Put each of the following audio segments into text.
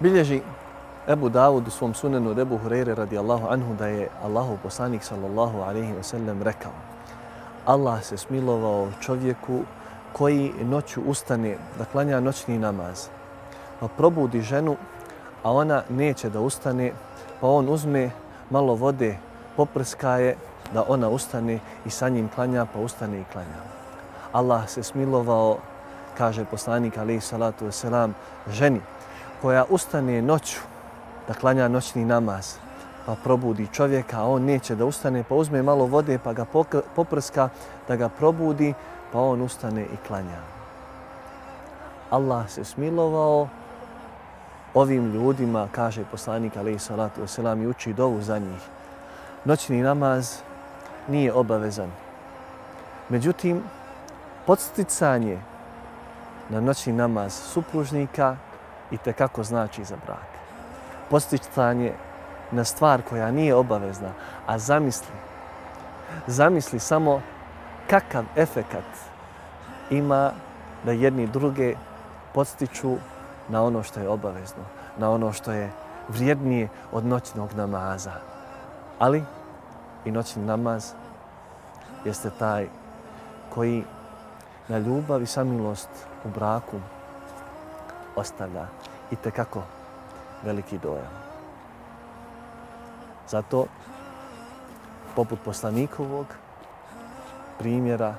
Bilježi Ebu Dawud u svom sunenu Rebu Hureyre radijallahu anhu da je Allahu poslanik sallallahu alaihi ve sellem rekao Allah se smilovao čovjeku koji noću ustane da klanja noćni namaz, pa probudi ženu, a ona neće da ustane, pa on uzme malo vode, poprska je da ona ustane i sa njim klanja, pa ustane i klanja. Allah se smilovao, kaže poslanik alaihi salatu wasalam, ženi koja ustane noću da klanja noćni namaz, pa probudi čovjeka, a on neće da ustane, pa uzme malo vode pa ga poprska da ga probudi, pa on ustane i klanja. Allah se smilovao ovim ljudima, kaže poslanik alaih salatu wasalam, i uči dovu za njih. Noćni namaz nije obavezan. Međutim, podsticanje na noćni namaz supružnika i te kako znači za brak. Posticanje na stvar koja nije obavezna, a zamisli, zamisli samo kakav efekat ima da jedni druge podstiču na ono što je obavezno, na ono što je vrijednije od noćnog namaza. Ali i noćni namaz jeste taj koji na ljubav i samilost u braku ostavlja i tekako veliki dojam. Zato, poput poslanikovog primjera,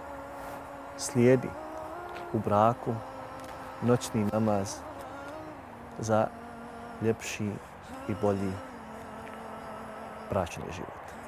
slijedi u braku noćni namaz za ljepši i bolji bračni život.